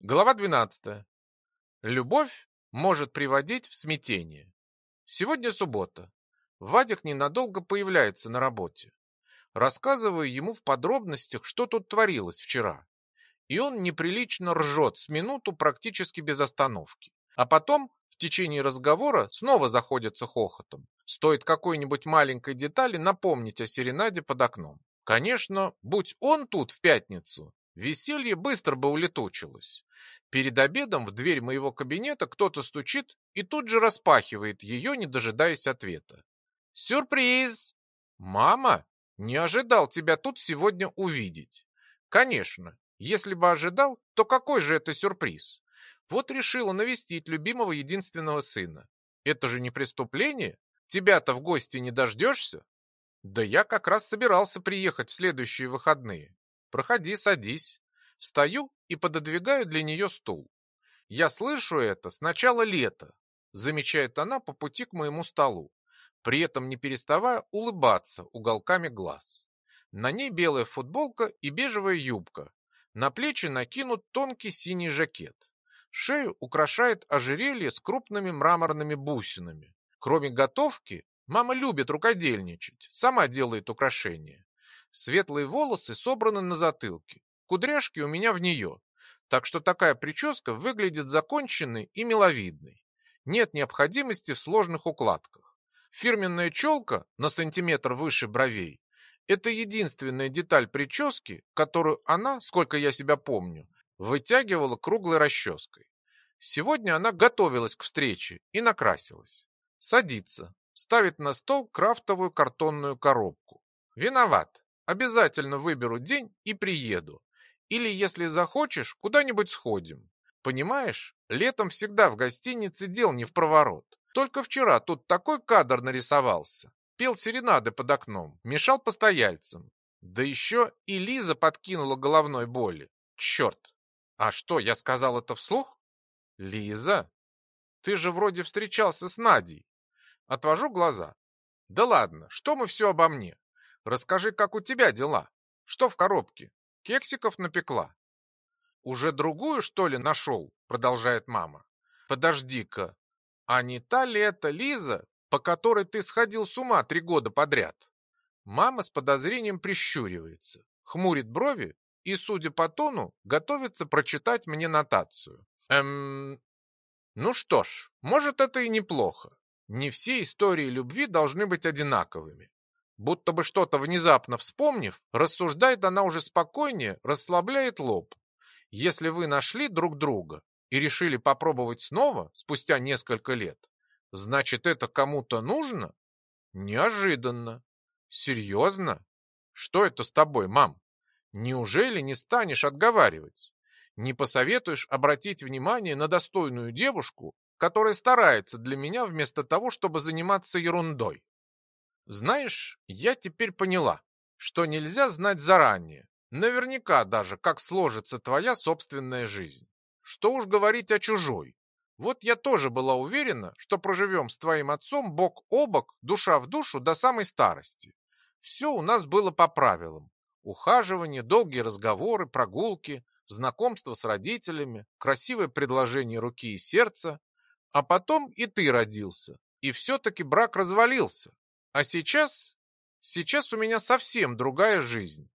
Глава 12. Любовь может приводить в смятение. Сегодня суббота. Вадик ненадолго появляется на работе. Рассказываю ему в подробностях, что тут творилось вчера. И он неприлично ржет с минуту практически без остановки. А потом в течение разговора снова заходится хохотом. Стоит какой-нибудь маленькой детали напомнить о серенаде под окном. Конечно, будь он тут в пятницу, веселье быстро бы улетучилось. Перед обедом в дверь моего кабинета кто-то стучит и тут же распахивает ее, не дожидаясь ответа. «Сюрприз! Мама, не ожидал тебя тут сегодня увидеть. Конечно, если бы ожидал, то какой же это сюрприз? Вот решила навестить любимого единственного сына. Это же не преступление? Тебя-то в гости не дождешься? Да я как раз собирался приехать в следующие выходные. Проходи, садись. Встаю и пододвигаю для нее стул. Я слышу это с начала лета, замечает она по пути к моему столу, при этом не переставая улыбаться уголками глаз. На ней белая футболка и бежевая юбка. На плечи накинут тонкий синий жакет. Шею украшает ожерелье с крупными мраморными бусинами. Кроме готовки, Мама любит рукодельничать, сама делает украшения. Светлые волосы собраны на затылке, кудряшки у меня в нее, так что такая прическа выглядит законченной и миловидной. Нет необходимости в сложных укладках. Фирменная челка на сантиметр выше бровей – это единственная деталь прически, которую она, сколько я себя помню, вытягивала круглой расческой. Сегодня она готовилась к встрече и накрасилась. Садится, ставит на стол крафтовую картонную коробку. Виноват. Обязательно выберу день и приеду. Или, если захочешь, куда-нибудь сходим. Понимаешь, летом всегда в гостинице дел не в проворот. Только вчера тут такой кадр нарисовался. Пел серенады под окном, мешал постояльцам. Да еще и Лиза подкинула головной боли. Черт! А что, я сказал это вслух? Лиза? Ты же вроде встречался с Надей. Отвожу глаза. Да ладно, что мы все обо мне? Расскажи, как у тебя дела? Что в коробке? Кексиков напекла. Уже другую, что ли, нашел? Продолжает мама. Подожди-ка, а не та ли это Лиза, по которой ты сходил с ума три года подряд? Мама с подозрением прищуривается, хмурит брови и, судя по тону, готовится прочитать мне нотацию. Эм... Ну что ж, может, это и неплохо. Не все истории любви должны быть одинаковыми. Будто бы что-то внезапно вспомнив, рассуждает она уже спокойнее, расслабляет лоб. Если вы нашли друг друга и решили попробовать снова, спустя несколько лет, значит, это кому-то нужно? Неожиданно. Серьезно? Что это с тобой, мам? Неужели не станешь отговаривать? Не посоветуешь обратить внимание на достойную девушку которая старается для меня вместо того, чтобы заниматься ерундой. Знаешь, я теперь поняла, что нельзя знать заранее, наверняка даже, как сложится твоя собственная жизнь. Что уж говорить о чужой. Вот я тоже была уверена, что проживем с твоим отцом бок о бок, душа в душу до самой старости. Все у нас было по правилам. Ухаживание, долгие разговоры, прогулки, знакомство с родителями, красивое предложение руки и сердца, а потом и ты родился. И все-таки брак развалился. А сейчас... Сейчас у меня совсем другая жизнь.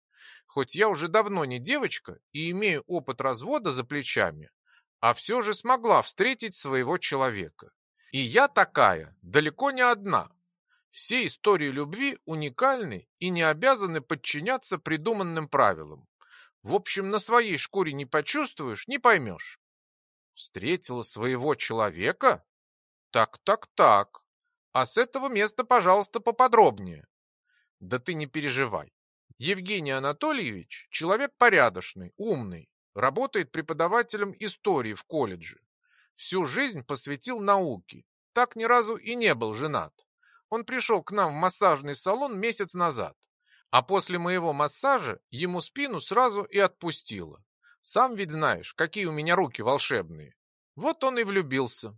Хоть я уже давно не девочка и имею опыт развода за плечами, а все же смогла встретить своего человека. И я такая, далеко не одна. Все истории любви уникальны и не обязаны подчиняться придуманным правилам. В общем, на своей шкуре не почувствуешь, не поймешь. Встретила своего человека? Так, так, так. А с этого места, пожалуйста, поподробнее. Да ты не переживай. Евгений Анатольевич человек порядочный, умный, работает преподавателем истории в колледже. Всю жизнь посвятил науке. Так ни разу и не был женат. Он пришел к нам в массажный салон месяц назад. А после моего массажа ему спину сразу и отпустило. Сам ведь знаешь, какие у меня руки волшебные. Вот он и влюбился.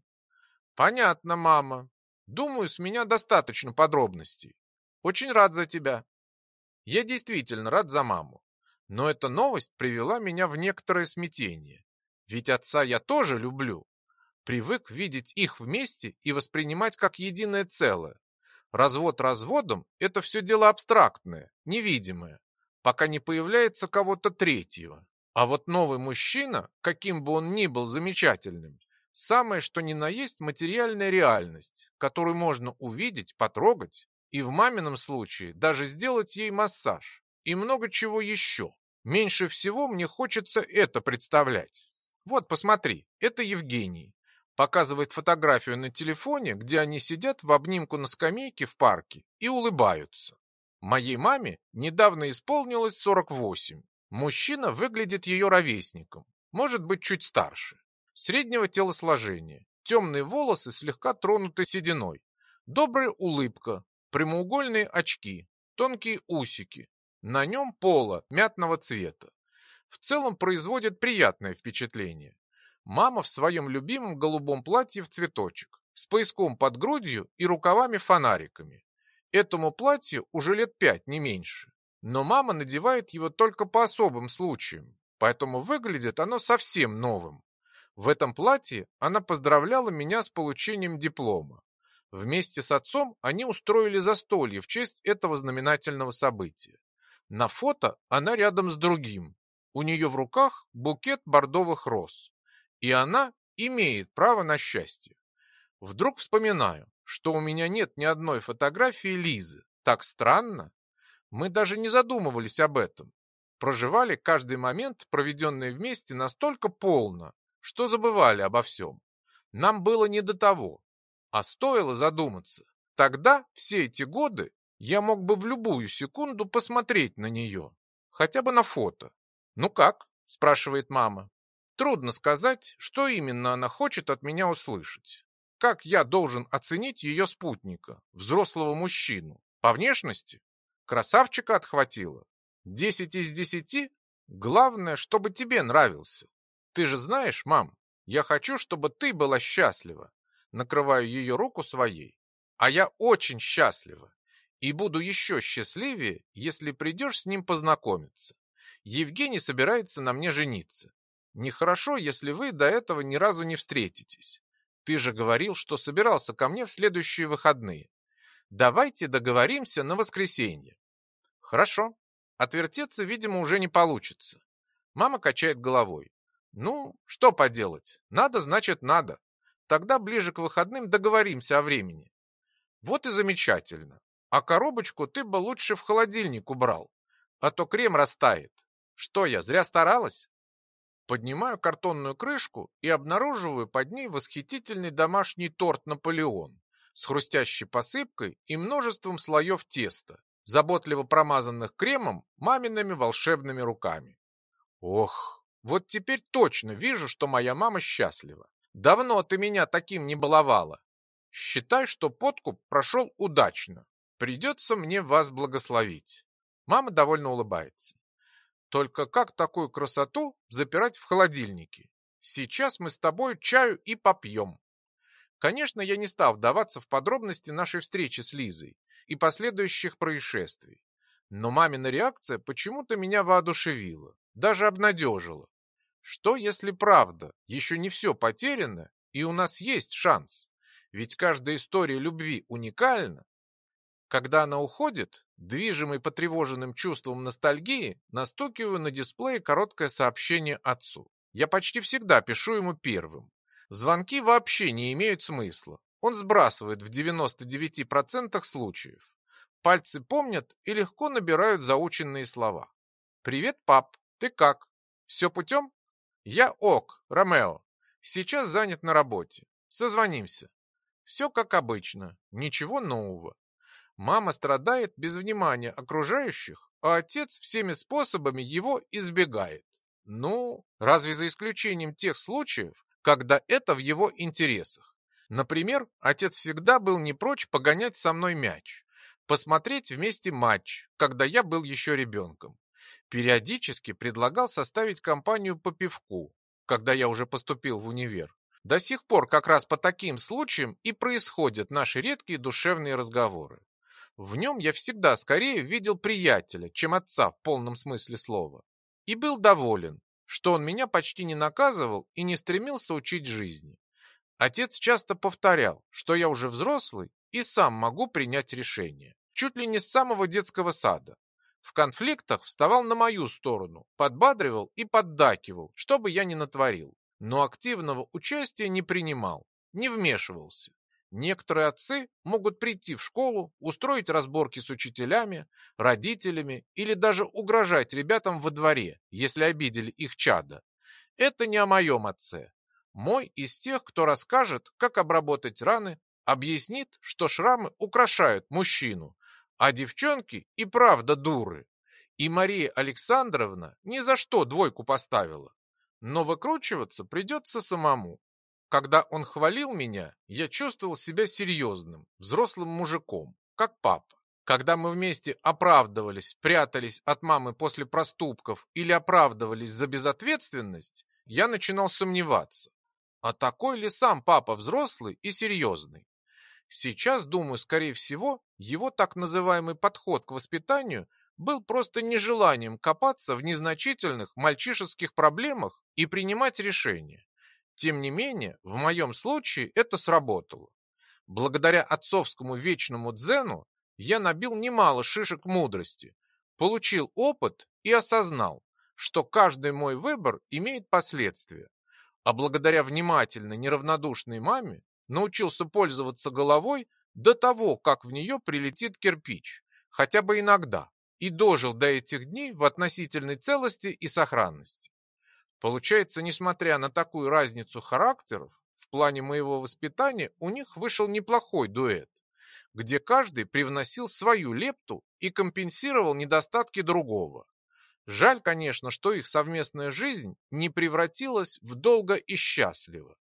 Понятно, мама. Думаю, с меня достаточно подробностей. Очень рад за тебя. Я действительно рад за маму. Но эта новость привела меня в некоторое смятение. Ведь отца я тоже люблю. Привык видеть их вместе и воспринимать как единое целое. Развод разводом – это все дело абстрактное, невидимое, пока не появляется кого-то третьего. А вот новый мужчина, каким бы он ни был замечательным, самое что ни на есть материальная реальность, которую можно увидеть, потрогать и в мамином случае даже сделать ей массаж и много чего еще. Меньше всего мне хочется это представлять. Вот, посмотри, это Евгений. Показывает фотографию на телефоне, где они сидят в обнимку на скамейке в парке и улыбаются. Моей маме недавно исполнилось 48. Мужчина выглядит ее ровесником, может быть, чуть старше. Среднего телосложения, темные волосы слегка тронуты сединой, добрая улыбка, прямоугольные очки, тонкие усики. На нем поло мятного цвета. В целом производит приятное впечатление. Мама в своем любимом голубом платье в цветочек, с пояском под грудью и рукавами-фонариками. Этому платью уже лет пять, не меньше. Но мама надевает его только по особым случаям, поэтому выглядит оно совсем новым. В этом платье она поздравляла меня с получением диплома. Вместе с отцом они устроили застолье в честь этого знаменательного события. На фото она рядом с другим. У нее в руках букет бордовых роз. И она имеет право на счастье. Вдруг вспоминаю, что у меня нет ни одной фотографии Лизы. Так странно. Мы даже не задумывались об этом. Проживали каждый момент, проведенный вместе, настолько полно, что забывали обо всем. Нам было не до того. А стоило задуматься. Тогда, все эти годы, я мог бы в любую секунду посмотреть на нее. Хотя бы на фото. «Ну как?» – спрашивает мама. Трудно сказать, что именно она хочет от меня услышать. Как я должен оценить ее спутника, взрослого мужчину? По внешности? Красавчика отхватила? Десять из десяти? Главное, чтобы тебе нравился. Ты же знаешь, мам, я хочу, чтобы ты была счастлива накрываю ее руку своей. А я очень счастлива и буду еще счастливее, если придешь с ним познакомиться. Евгений собирается на мне жениться. Нехорошо, если вы до этого ни разу не встретитесь. Ты же говорил, что собирался ко мне в следующие выходные. Давайте договоримся на воскресенье. Хорошо. Отвертеться, видимо, уже не получится. Мама качает головой. Ну, что поделать? Надо, значит, надо. Тогда ближе к выходным договоримся о времени. Вот и замечательно. А коробочку ты бы лучше в холодильник убрал, а то крем растает. Что я, зря старалась? Поднимаю картонную крышку и обнаруживаю под ней восхитительный домашний торт «Наполеон» с хрустящей посыпкой и множеством слоев теста, заботливо промазанных кремом мамиными волшебными руками. Ох, вот теперь точно вижу, что моя мама счастлива. Давно ты меня таким не баловала. Считай, что подкуп прошел удачно. Придется мне вас благословить. Мама довольно улыбается. Только как такую красоту запирать в холодильнике? Сейчас мы с тобой чаю и попьем. Конечно, я не стал вдаваться в подробности нашей встречи с Лизой и последующих происшествий. Но мамина реакция почему-то меня воодушевила, даже обнадежила. Что, если правда, еще не все потеряно, и у нас есть шанс? Ведь каждая история любви уникальна. Когда она уходит, движимый потревоженным чувством ностальгии, настукиваю на дисплее короткое сообщение отцу. Я почти всегда пишу ему первым. Звонки вообще не имеют смысла. Он сбрасывает в 99% случаев. Пальцы помнят и легко набирают заученные слова. «Привет, пап, ты как? Все путем?» Я ок, Ромео. Сейчас занят на работе. Созвонимся. Все как обычно. Ничего нового. Мама страдает без внимания окружающих, а отец всеми способами его избегает. Ну, разве за исключением тех случаев, когда это в его интересах. Например, отец всегда был не прочь погонять со мной мяч, посмотреть вместе матч, когда я был еще ребенком. Периодически предлагал составить компанию по пивку, когда я уже поступил в универ. До сих пор как раз по таким случаям и происходят наши редкие душевные разговоры. В нем я всегда скорее видел приятеля, чем отца в полном смысле слова. И был доволен, что он меня почти не наказывал и не стремился учить жизни. Отец часто повторял, что я уже взрослый и сам могу принять решение. Чуть ли не с самого детского сада. В конфликтах вставал на мою сторону, подбадривал и поддакивал, что бы я ни натворил. Но активного участия не принимал, не вмешивался. Некоторые отцы могут прийти в школу, устроить разборки с учителями, родителями или даже угрожать ребятам во дворе, если обидели их чада. Это не о моем отце. Мой из тех, кто расскажет, как обработать раны, объяснит, что шрамы украшают мужчину, а девчонки и правда дуры. И Мария Александровна ни за что двойку поставила. Но выкручиваться придется самому. Когда он хвалил меня, я чувствовал себя серьезным, взрослым мужиком, как папа. Когда мы вместе оправдывались, прятались от мамы после проступков или оправдывались за безответственность, я начинал сомневаться. А такой ли сам папа взрослый и серьезный? Сейчас, думаю, скорее всего, его так называемый подход к воспитанию был просто нежеланием копаться в незначительных мальчишеских проблемах и принимать решения. Тем не менее, в моем случае это сработало. Благодаря отцовскому вечному дзену я набил немало шишек мудрости, получил опыт и осознал, что каждый мой выбор имеет последствия. А благодаря внимательной, неравнодушной маме научился пользоваться головой до того, как в нее прилетит кирпич, хотя бы иногда, и дожил до этих дней в относительной целости и сохранности. Получается, несмотря на такую разницу характеров, в плане моего воспитания у них вышел неплохой дуэт, где каждый привносил свою лепту и компенсировал недостатки другого. Жаль, конечно, что их совместная жизнь не превратилась в долго и счастливо.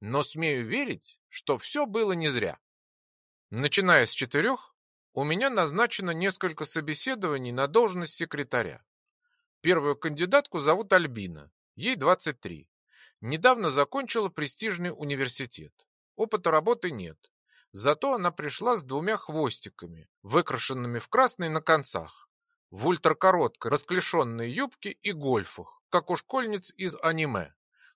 Но смею верить, что все было не зря. Начиная с четырех, у меня назначено несколько собеседований на должность секретаря. Первую кандидатку зовут Альбина, Ей 23. Недавно закончила престижный университет. Опыта работы нет. Зато она пришла с двумя хвостиками, выкрашенными в красный на концах, в ультракороткой расклешенной юбке и гольфах, как у школьниц из аниме.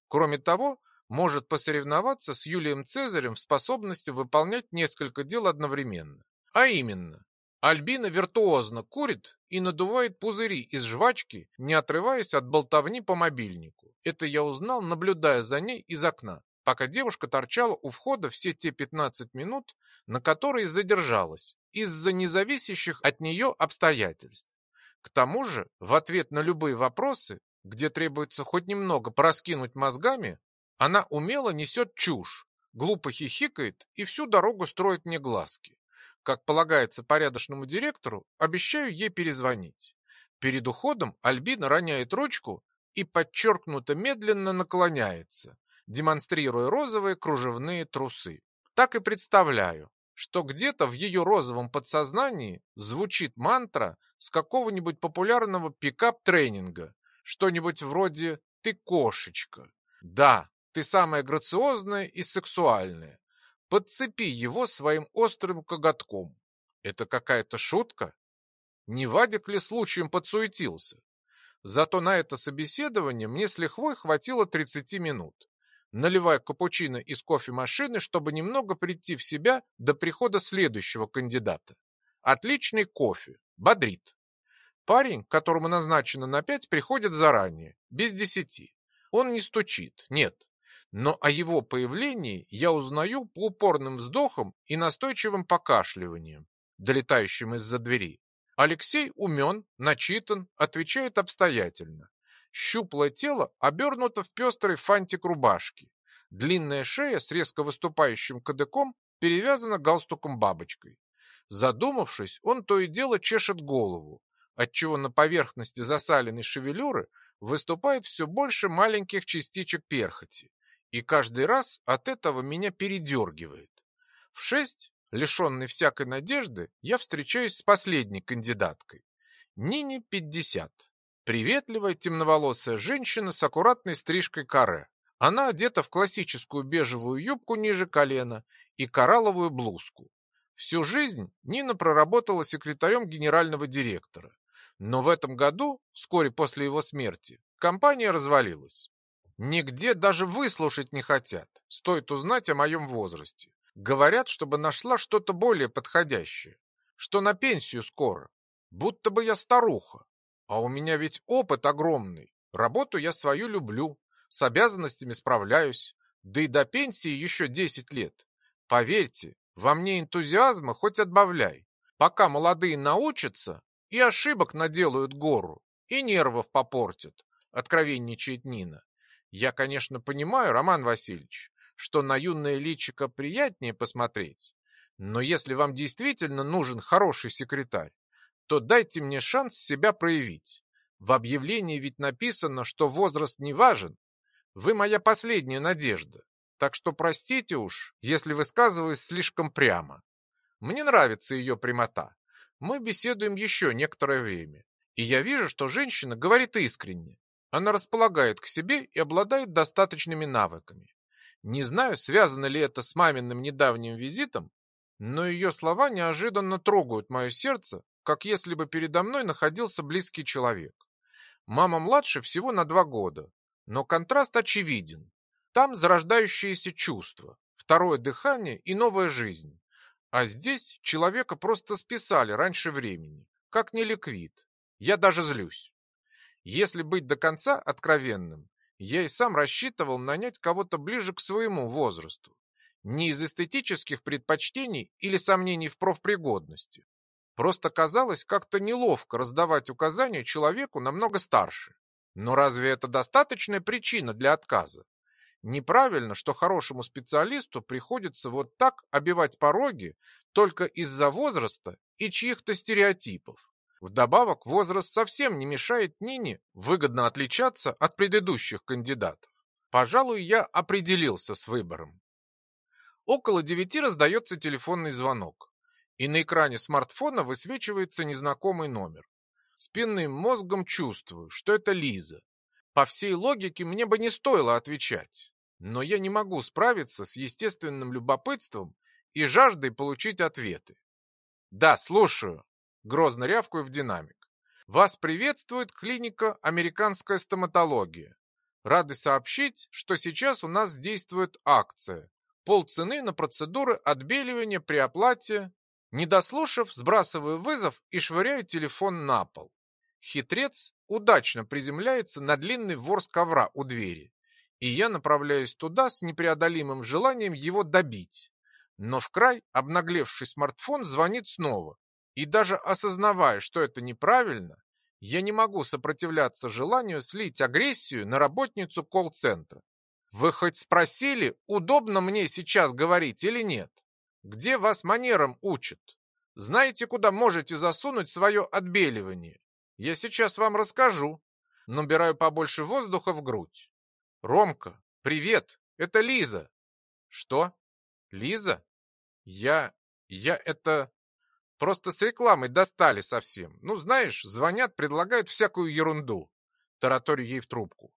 Кроме того, может посоревноваться с Юлием Цезарем в способности выполнять несколько дел одновременно. А именно, Альбина виртуозно курит и надувает пузыри из жвачки, не отрываясь от болтовни по мобильнику. Это я узнал, наблюдая за ней из окна, пока девушка торчала у входа все те 15 минут, на которые задержалась, из-за независящих от нее обстоятельств. К тому же, в ответ на любые вопросы, где требуется хоть немного пораскинуть мозгами, она умело несет чушь, глупо хихикает и всю дорогу строит мне глазки. Как полагается порядочному директору, обещаю ей перезвонить. Перед уходом Альбина роняет ручку и подчеркнуто медленно наклоняется, демонстрируя розовые кружевные трусы. Так и представляю, что где-то в ее розовом подсознании звучит мантра с какого-нибудь популярного пикап-тренинга, что-нибудь вроде «ты кошечка». Да, ты самая грациозная и сексуальная, Подцепи его своим острым коготком. Это какая-то шутка? Не Вадик ли случаем подсуетился? Зато на это собеседование мне с лихвой хватило 30 минут. Наливаю капучино из кофемашины, чтобы немного прийти в себя до прихода следующего кандидата. Отличный кофе, бодрит. Парень, которому назначено на пять, приходит заранее, без десяти. Он не стучит, нет, но о его появлении я узнаю по упорным вздохам и настойчивым покашливаниям, долетающим из-за двери. Алексей умен, начитан, отвечает обстоятельно. Щуплое тело обернуто в пестрый фантик рубашки. Длинная шея с резко выступающим кадыком перевязана галстуком-бабочкой. Задумавшись, он то и дело чешет голову, отчего на поверхности засаленной шевелюры выступает все больше маленьких частичек перхоти. И каждый раз от этого меня передергивает. В шесть, лишенный всякой надежды, я встречаюсь с последней кандидаткой. Нине 50. Приветливая темноволосая женщина с аккуратной стрижкой каре. Она одета в классическую бежевую юбку ниже колена и коралловую блузку. Всю жизнь Нина проработала секретарем генерального директора. Но в этом году, вскоре после его смерти, компания развалилась. Нигде даже выслушать не хотят, стоит узнать о моем возрасте. Говорят, чтобы нашла что-то более подходящее, что на пенсию скоро, будто бы я старуха. А у меня ведь опыт огромный, работу я свою люблю, с обязанностями справляюсь, да и до пенсии еще 10 лет. Поверьте, во мне энтузиазма хоть отбавляй. Пока молодые научатся, и ошибок наделают гору, и нервов попортят, откровенничает Нина. Я, конечно, понимаю, Роман Васильевич, что на юное личико приятнее посмотреть, но если вам действительно нужен хороший секретарь, то дайте мне шанс себя проявить. В объявлении ведь написано, что возраст не важен. Вы моя последняя надежда. Так что простите уж, если высказываюсь слишком прямо. Мне нравится ее прямота. Мы беседуем еще некоторое время. И я вижу, что женщина говорит искренне. Она располагает к себе и обладает достаточными навыками. Не знаю, связано ли это с маминым недавним визитом, но ее слова неожиданно трогают мое сердце, как если бы передо мной находился близкий человек. Мама младше всего на два года, но контраст очевиден. Там зарождающиеся чувства, второе дыхание и новая жизнь. А здесь человека просто списали раньше времени, как неликвид. Я даже злюсь. Если быть до конца откровенным, я и сам рассчитывал нанять кого-то ближе к своему возрасту. Не из эстетических предпочтений или сомнений в профпригодности. Просто казалось как-то неловко раздавать указания человеку намного старше. Но разве это достаточная причина для отказа? Неправильно, что хорошему специалисту приходится вот так обивать пороги только из-за возраста и чьих-то стереотипов. Вдобавок, возраст совсем не мешает Нине выгодно отличаться от предыдущих кандидатов. Пожалуй, я определился с выбором. Около девяти раздается телефонный звонок, и на экране смартфона высвечивается незнакомый номер. Спинным мозгом чувствую, что это Лиза. По всей логике мне бы не стоило отвечать, но я не могу справиться с естественным любопытством и жаждой получить ответы. «Да, слушаю», — грозно рявкаю в динамик. «Вас приветствует клиника «Американская стоматология». Рады сообщить, что сейчас у нас действует акция. Полцены на процедуры отбеливания при оплате. Не дослушав, сбрасываю вызов и швыряю телефон на пол. Хитрец удачно приземляется на длинный ворс ковра у двери, и я направляюсь туда с непреодолимым желанием его добить. Но в край обнаглевший смартфон звонит снова, и даже осознавая, что это неправильно, я не могу сопротивляться желанию слить агрессию на работницу колл-центра. Вы хоть спросили, удобно мне сейчас говорить или нет? Где вас манерам учат? Знаете, куда можете засунуть свое отбеливание? Я сейчас вам расскажу. Набираю побольше воздуха в грудь. Ромка, привет, это Лиза. Что? Лиза? Я... я это... Просто с рекламой достали совсем. Ну, знаешь, звонят, предлагают всякую ерунду. Тараторю ей в трубку.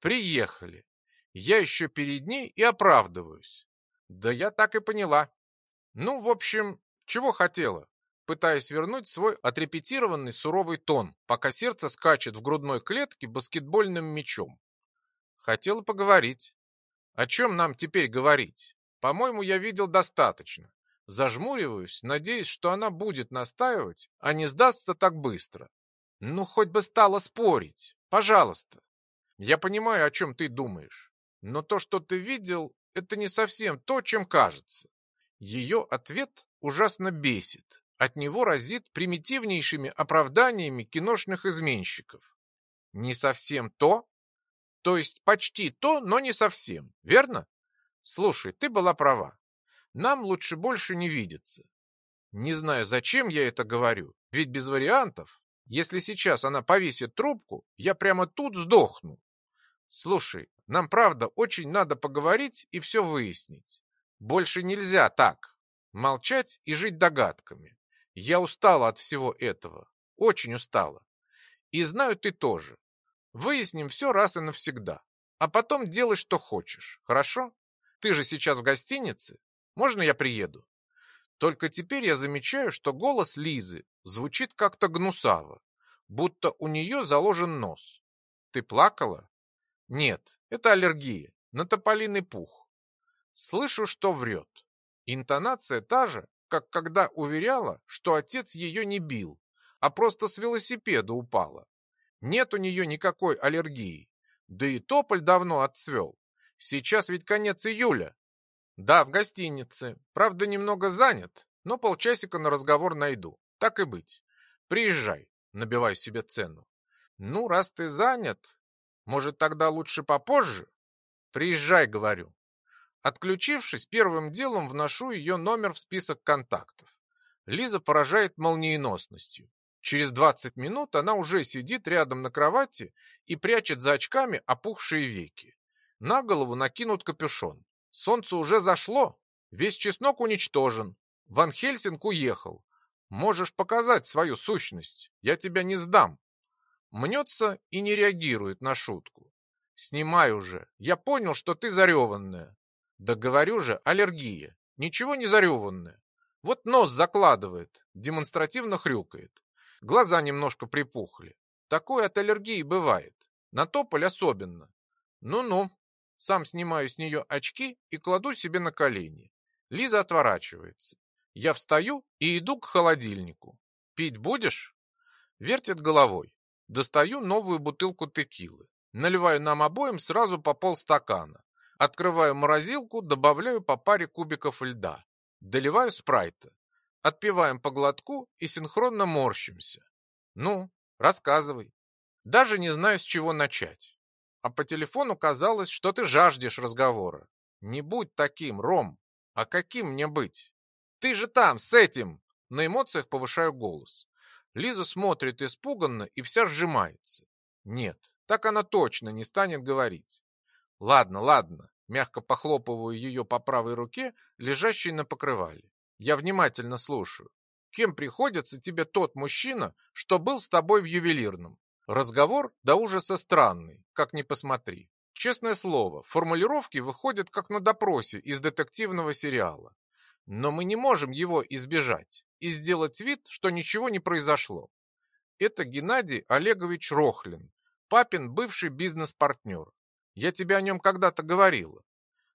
Приехали. Я еще перед ней и оправдываюсь. Да я так и поняла. Ну, в общем, чего хотела? пытаясь вернуть свой отрепетированный суровый тон, пока сердце скачет в грудной клетке баскетбольным мячом. Хотела поговорить. О чем нам теперь говорить? По-моему, я видел достаточно. Зажмуриваюсь, надеясь, что она будет настаивать, а не сдастся так быстро. Ну, хоть бы стала спорить. Пожалуйста. Я понимаю, о чем ты думаешь. Но то, что ты видел, это не совсем то, чем кажется. Ее ответ ужасно бесит. От него разит примитивнейшими оправданиями киношных изменщиков. Не совсем то? То есть почти то, но не совсем, верно? Слушай, ты была права. Нам лучше больше не видеться. Не знаю, зачем я это говорю, ведь без вариантов. Если сейчас она повесит трубку, я прямо тут сдохну. Слушай, нам правда очень надо поговорить и все выяснить. Больше нельзя так. Молчать и жить догадками. Я устала от всего этого. Очень устала. И знаю ты тоже. Выясним все раз и навсегда. А потом делай, что хочешь. Хорошо? Ты же сейчас в гостинице. Можно я приеду? Только теперь я замечаю, что голос Лизы звучит как-то гнусаво. будто у нее заложен нос. Ты плакала? Нет, это аллергия, на тополиный пух. Слышу, что врет. Интонация та же, как когда уверяла, что отец ее не бил, а просто с велосипеда упала. Нет у нее никакой аллергии. Да и тополь давно отцвел. Сейчас ведь конец июля. Да, в гостинице. Правда, немного занят, но полчасика на разговор найду. Так и быть. Приезжай, набивай себе цену. Ну, раз ты занят, может, тогда лучше попозже? Приезжай, говорю. Отключившись, первым делом вношу ее номер в список контактов. Лиза поражает молниеносностью. Через 20 минут она уже сидит рядом на кровати и прячет за очками опухшие веки. На голову накинут капюшон. Солнце уже зашло, весь чеснок уничтожен. Ван Хельсинг уехал. Можешь показать свою сущность, я тебя не сдам. Мнется и не реагирует на шутку. Снимай уже, я понял, что ты зареванная. Да говорю же, аллергия, ничего не зареванная. Вот нос закладывает, демонстративно хрюкает. Глаза немножко припухли. Такое от аллергии бывает. На тополь особенно. Ну-ну. Сам снимаю с нее очки и кладу себе на колени. Лиза отворачивается. Я встаю и иду к холодильнику. Пить будешь? Вертит головой. Достаю новую бутылку текилы. Наливаю нам обоим сразу по полстакана. Открываю морозилку, добавляю по паре кубиков льда. Доливаю спрайта. Отпиваем по глотку и синхронно морщимся. Ну, рассказывай. Даже не знаю, с чего начать. А по телефону казалось, что ты жаждешь разговора. Не будь таким, Ром. А каким мне быть? Ты же там, с этим! На эмоциях повышаю голос. Лиза смотрит испуганно и вся сжимается. Нет, так она точно не станет говорить. Ладно, ладно. Мягко похлопываю ее по правой руке, лежащей на покрывале. Я внимательно слушаю. Кем приходится тебе тот мужчина, что был с тобой в ювелирном? Разговор до ужаса странный, как ни посмотри. Честное слово, формулировки выходят как на допросе из детективного сериала. Но мы не можем его избежать и сделать вид, что ничего не произошло. Это Геннадий Олегович Рохлин, папин бывший бизнес-партнер. Я тебе о нем когда-то говорила.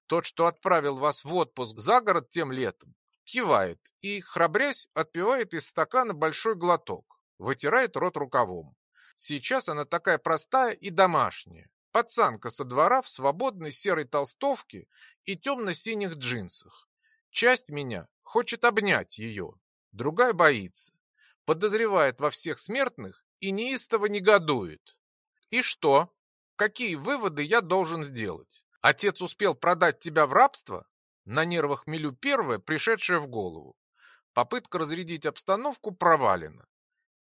Тот, что отправил вас в отпуск за город тем летом, кивает и, храбрясь, отпивает из стакана большой глоток, вытирает рот рукавом. Сейчас она такая простая и домашняя. Пацанка со двора в свободной серой толстовке и темно-синих джинсах. Часть меня хочет обнять ее, другая боится. Подозревает во всех смертных и неистово негодует. И что? Какие выводы я должен сделать? Отец успел продать тебя в рабство? На нервах Милю первое, пришедшее в голову. Попытка разрядить обстановку провалена.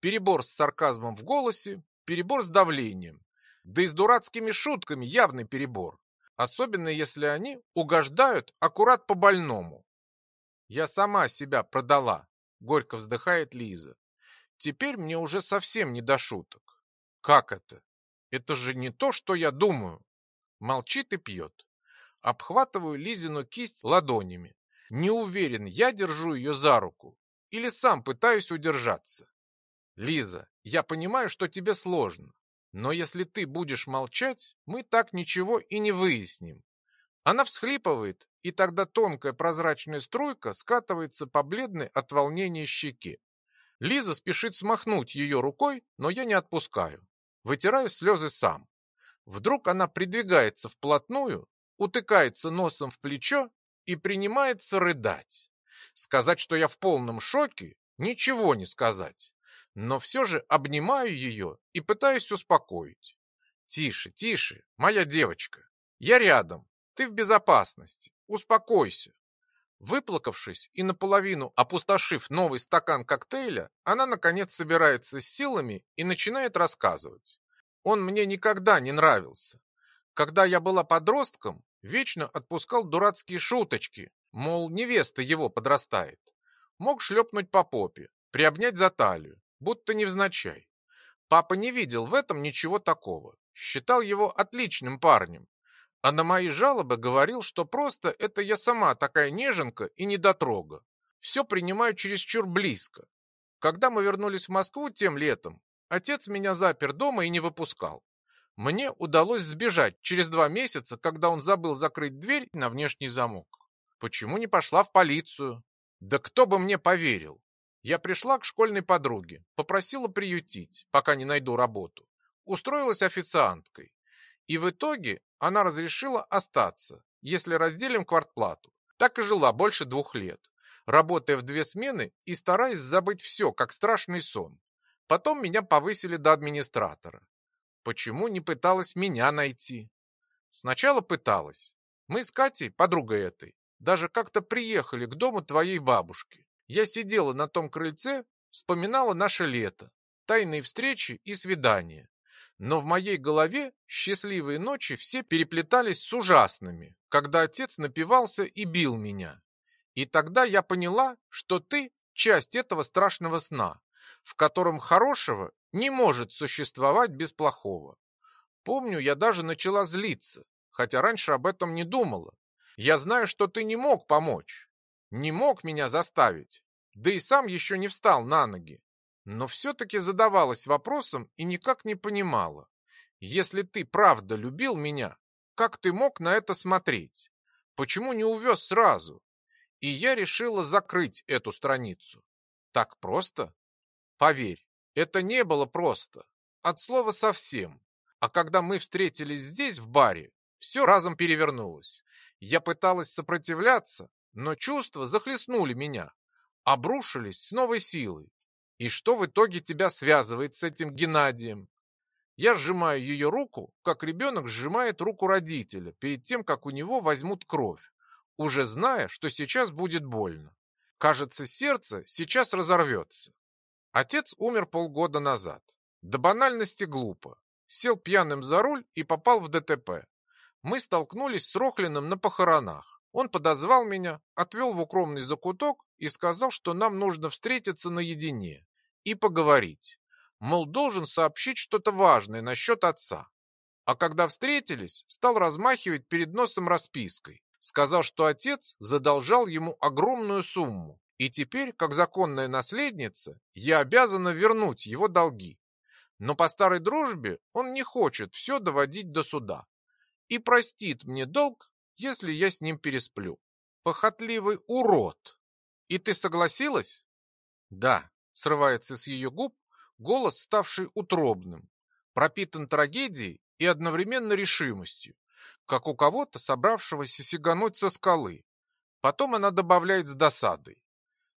Перебор с сарказмом в голосе, перебор с давлением. Да и с дурацкими шутками явный перебор. Особенно если они угождают аккурат по больному. Я сама себя продала, горько вздыхает Лиза. Теперь мне уже совсем не до шуток. Как это? Это же не то, что я думаю. Молчит и пьет. Обхватываю Лизину кисть ладонями. Не уверен, я держу ее за руку или сам пытаюсь удержаться. Лиза, я понимаю, что тебе сложно, но если ты будешь молчать, мы так ничего и не выясним. Она всхлипывает, и тогда тонкая прозрачная струйка скатывается по бледной от волнения щеке. Лиза спешит смахнуть ее рукой, но я не отпускаю. Вытираю слезы сам. Вдруг она придвигается вплотную, утыкается носом в плечо и принимается рыдать. Сказать, что я в полном шоке, ничего не сказать. Но все же обнимаю ее и пытаюсь успокоить. Тише, тише, моя девочка. Я рядом, ты в безопасности. Успокойся. Выплакавшись и наполовину опустошив новый стакан коктейля, она, наконец, собирается с силами и начинает рассказывать. Он мне никогда не нравился. Когда я была подростком, вечно отпускал дурацкие шуточки, мол, невеста его подрастает. Мог шлепнуть по попе, приобнять за талию, будто невзначай. Папа не видел в этом ничего такого, считал его отличным парнем, а на мои жалобы говорил, что просто это я сама такая неженка и недотрога. Все принимаю чересчур близко. Когда мы вернулись в Москву тем летом, отец меня запер дома и не выпускал. Мне удалось сбежать через два месяца, когда он забыл закрыть дверь на внешний замок. Почему не пошла в полицию? Да кто бы мне поверил? Я пришла к школьной подруге, попросила приютить, пока не найду работу. Устроилась официанткой. И в итоге она разрешила остаться, если разделим квартплату. Так и жила больше двух лет, работая в две смены и стараясь забыть все, как страшный сон. Потом меня повысили до администратора. Почему не пыталась меня найти? Сначала пыталась. Мы с Катей, подругой этой, даже как-то приехали к дому твоей бабушки. Я сидела на том крыльце, вспоминала наше лето, тайные встречи и свидания. Но в моей голове счастливые ночи все переплетались с ужасными, когда отец напивался и бил меня. И тогда я поняла, что ты – часть этого страшного сна, в котором хорошего не может существовать без плохого. Помню, я даже начала злиться, хотя раньше об этом не думала. Я знаю, что ты не мог помочь, не мог меня заставить, да и сам еще не встал на ноги. Но все-таки задавалась вопросом и никак не понимала. Если ты правда любил меня, как ты мог на это смотреть? Почему не увез сразу? И я решила закрыть эту страницу. Так просто? Поверь, это не было просто. От слова совсем. А когда мы встретились здесь, в баре, все разом перевернулось. Я пыталась сопротивляться, но чувства захлестнули меня, обрушились с новой силой. И что в итоге тебя связывает с этим Геннадием? Я сжимаю ее руку, как ребенок сжимает руку родителя перед тем, как у него возьмут кровь, уже зная, что сейчас будет больно. Кажется, сердце сейчас разорвется. Отец умер полгода назад. До банальности глупо. Сел пьяным за руль и попал в ДТП. Мы столкнулись с Рохлиным на похоронах. Он подозвал меня, отвел в укромный закуток и сказал, что нам нужно встретиться наедине и поговорить. Мол, должен сообщить что-то важное насчет отца. А когда встретились, стал размахивать перед носом распиской. Сказал, что отец задолжал ему огромную сумму, и теперь, как законная наследница, я обязана вернуть его долги. Но по старой дружбе он не хочет все доводить до суда. И простит мне долг, если я с ним пересплю. Похотливый урод. И ты согласилась? Да, срывается с ее губ голос, ставший утробным, пропитан трагедией и одновременно решимостью, как у кого-то, собравшегося сигануть со скалы. Потом она добавляет с досадой.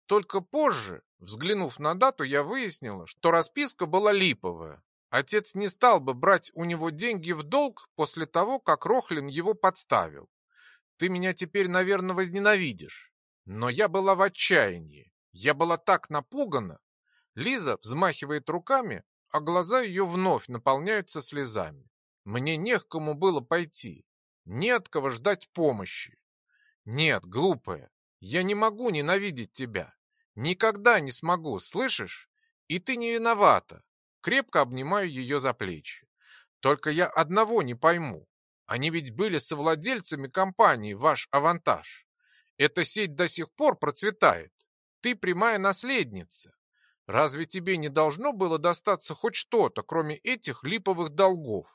Только позже, взглянув на дату, я выяснила, что расписка была липовая. Отец не стал бы брать у него деньги в долг после того, как Рохлин его подставил. Ты меня теперь, наверное, возненавидишь. Но я была в отчаянии. Я была так напугана. Лиза взмахивает руками, а глаза ее вновь наполняются слезами. Мне не к кому было пойти. Не от кого ждать помощи. Нет, глупая, я не могу ненавидеть тебя. Никогда не смогу, слышишь? И ты не виновата. Крепко обнимаю ее за плечи. Только я одного не пойму. Они ведь были совладельцами компании «Ваш Авантаж». Эта сеть до сих пор процветает. Ты прямая наследница. Разве тебе не должно было достаться хоть что-то, кроме этих липовых долгов?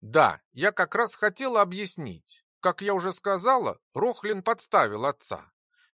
Да, я как раз хотела объяснить. Как я уже сказала, Рохлин подставил отца.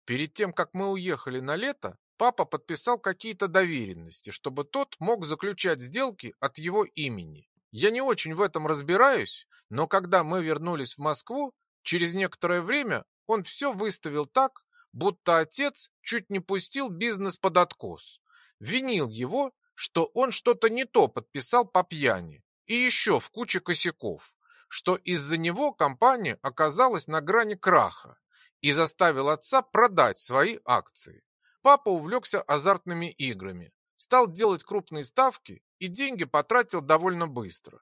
Перед тем, как мы уехали на лето, папа подписал какие-то доверенности, чтобы тот мог заключать сделки от его имени. Я не очень в этом разбираюсь, но когда мы вернулись в Москву, через некоторое время он все выставил так, будто отец чуть не пустил бизнес под откос. Винил его, что он что-то не то подписал по пьяни. И еще в куче косяков, что из-за него компания оказалась на грани краха и заставил отца продать свои акции. Папа увлекся азартными играми, стал делать крупные ставки и деньги потратил довольно быстро.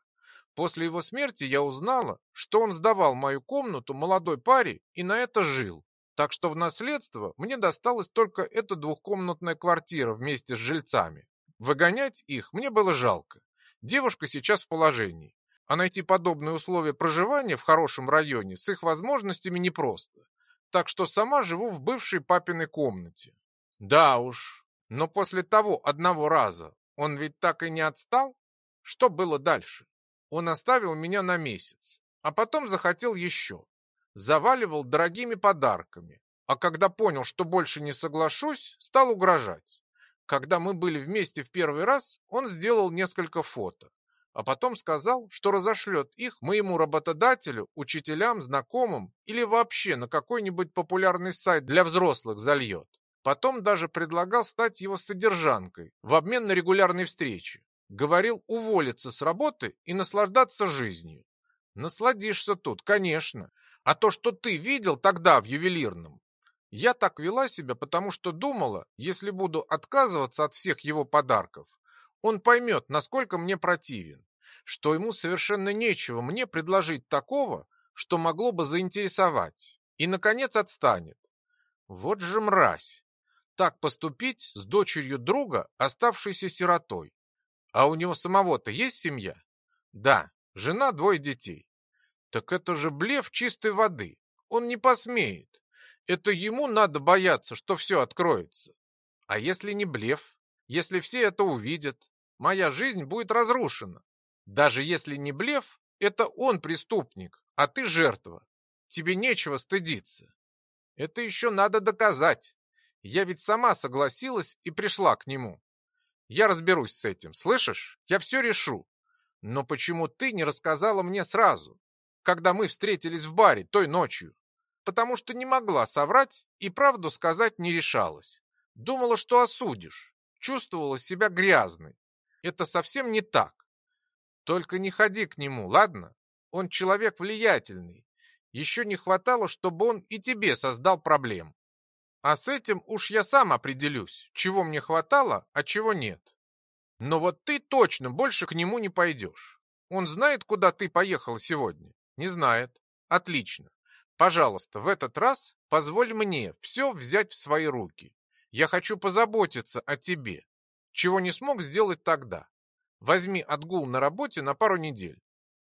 После его смерти я узнала, что он сдавал мою комнату молодой паре и на это жил. Так что в наследство мне досталась только эта двухкомнатная квартира вместе с жильцами. Выгонять их мне было жалко. Девушка сейчас в положении. А найти подобные условия проживания в хорошем районе с их возможностями непросто так что сама живу в бывшей папиной комнате. Да уж, но после того одного раза он ведь так и не отстал? Что было дальше? Он оставил меня на месяц, а потом захотел еще. Заваливал дорогими подарками, а когда понял, что больше не соглашусь, стал угрожать. Когда мы были вместе в первый раз, он сделал несколько фото, а потом сказал, что разошлет их моему работодателю, учителям, знакомым или вообще на какой-нибудь популярный сайт для взрослых зальет. Потом даже предлагал стать его содержанкой в обмен на регулярные встречи. Говорил уволиться с работы и наслаждаться жизнью. Насладишься тут, конечно. А то, что ты видел тогда в ювелирном, я так вела себя, потому что думала, если буду отказываться от всех его подарков, он поймет, насколько мне противен, что ему совершенно нечего мне предложить такого, что могло бы заинтересовать, и, наконец, отстанет. Вот же мразь! Так поступить с дочерью друга, оставшейся сиротой. А у него самого-то есть семья? Да, жена, двое детей. Так это же блеф чистой воды. Он не посмеет. Это ему надо бояться, что все откроется. А если не блеф? Если все это увидят, моя жизнь будет разрушена. Даже если не блеф, это он преступник, а ты жертва. Тебе нечего стыдиться. Это еще надо доказать. Я ведь сама согласилась и пришла к нему. Я разберусь с этим, слышишь? Я все решу. Но почему ты не рассказала мне сразу, когда мы встретились в баре той ночью? потому что не могла соврать и правду сказать не решалась. Думала, что осудишь, чувствовала себя грязной. Это совсем не так. Только не ходи к нему, ладно? Он человек влиятельный. Еще не хватало, чтобы он и тебе создал проблем. А с этим уж я сам определюсь, чего мне хватало, а чего нет. Но вот ты точно больше к нему не пойдешь. Он знает, куда ты поехал сегодня? Не знает. Отлично. Пожалуйста, в этот раз позволь мне все взять в свои руки. Я хочу позаботиться о тебе, чего не смог сделать тогда. Возьми отгул на работе на пару недель.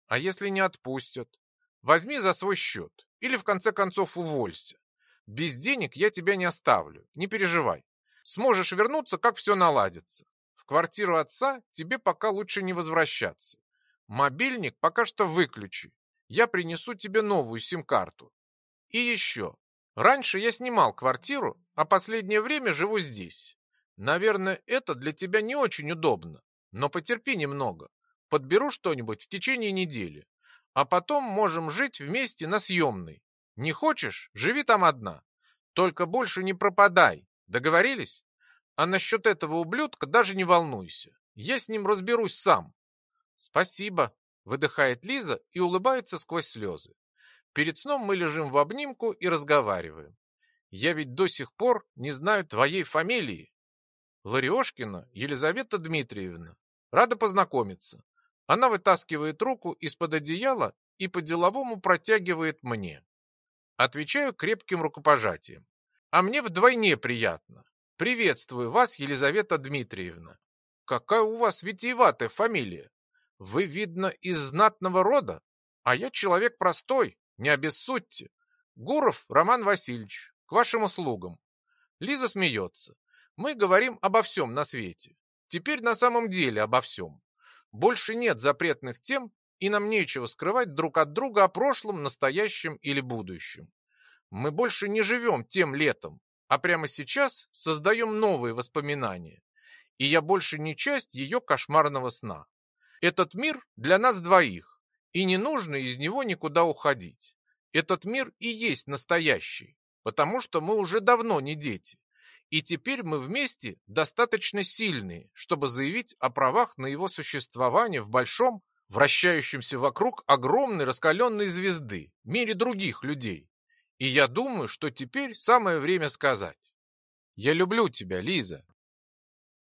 А если не отпустят? Возьми за свой счет. Или в конце концов уволься. Без денег я тебя не оставлю, не переживай. Сможешь вернуться, как все наладится. В квартиру отца тебе пока лучше не возвращаться. Мобильник пока что выключи. Я принесу тебе новую сим-карту. И еще. Раньше я снимал квартиру, а последнее время живу здесь. Наверное, это для тебя не очень удобно, но потерпи немного. Подберу что-нибудь в течение недели, а потом можем жить вместе на съемной. Не хочешь, живи там одна. Только больше не пропадай. Договорились? А насчет этого ублюдка даже не волнуйся. Я с ним разберусь сам. Спасибо, выдыхает Лиза и улыбается сквозь слезы. Перед сном мы лежим в обнимку и разговариваем. Я ведь до сих пор не знаю твоей фамилии. Лариошкина Елизавета Дмитриевна. Рада познакомиться. Она вытаскивает руку из-под одеяла и по-деловому протягивает мне. Отвечаю крепким рукопожатием. А мне вдвойне приятно. Приветствую вас, Елизавета Дмитриевна. Какая у вас витиеватая фамилия. Вы, видно, из знатного рода, а я человек простой, не обессудьте. Гуров Роман Васильевич, к вашим услугам. Лиза смеется. Мы говорим обо всем на свете. Теперь на самом деле обо всем. Больше нет запретных тем, и нам нечего скрывать друг от друга о прошлом, настоящем или будущем. Мы больше не живем тем летом, а прямо сейчас создаем новые воспоминания. И я больше не часть ее кошмарного сна. Этот мир для нас двоих, и не нужно из него никуда уходить. Этот мир и есть настоящий, потому что мы уже давно не дети. И теперь мы вместе достаточно сильные, чтобы заявить о правах на его существование в большом, вращающемся вокруг огромной раскаленной звезды, мире других людей. И я думаю, что теперь самое время сказать. Я люблю тебя, Лиза.